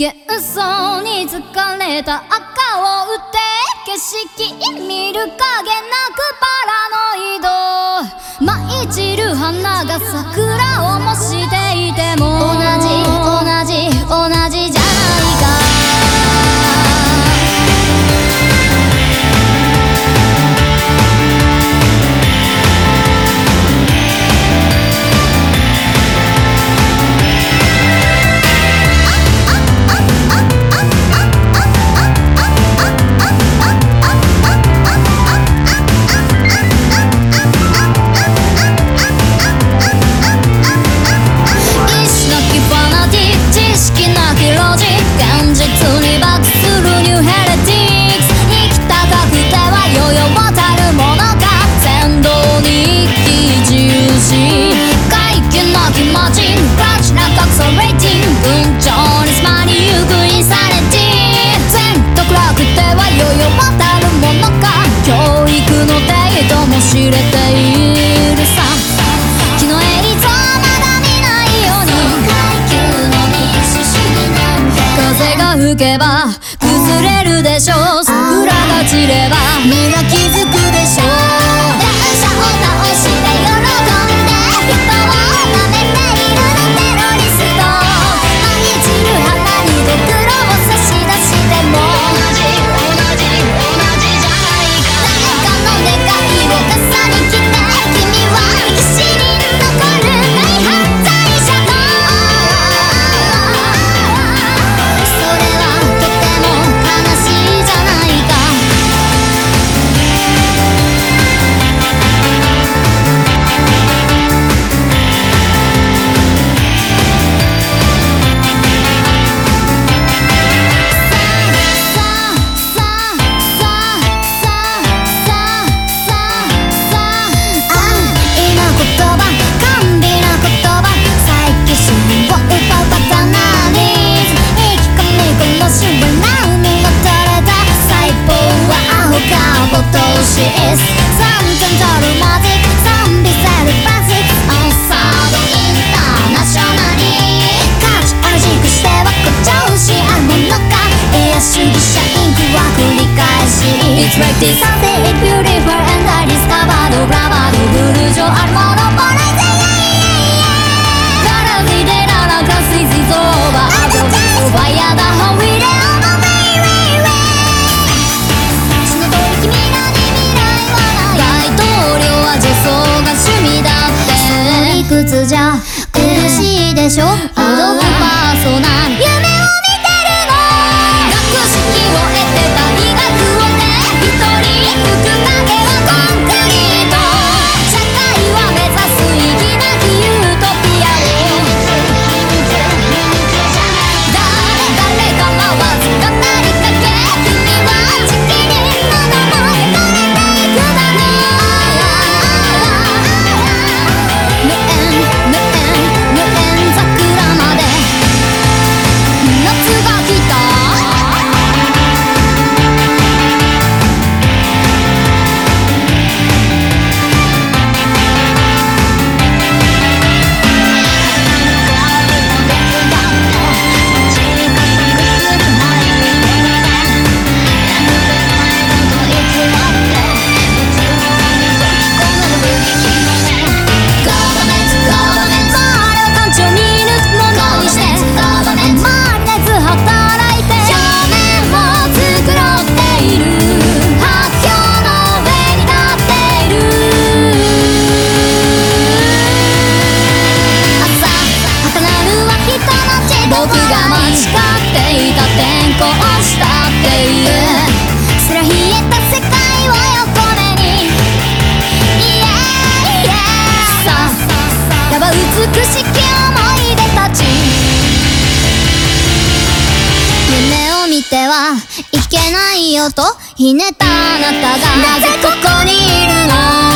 幻想に疲れた赤を打って景色見る影なくパラノイド。舞い散る花が桜を模していても同じ知れているさ。昨日映はまだ見ないように。風が吹けば崩れるでしょう。桜が散ればみん気づくでしょう。Disaster beautiful and I discovered the rubber The blue joy are monopolized Gonna be the dollar cause this is over I don't know why I don't know we don't know me we we 死ぬとき君らに未来はない大統領は女装が趣味だってその理屈じゃ苦しいでしょはいけないよとひねったあなたがなぜここにいるの？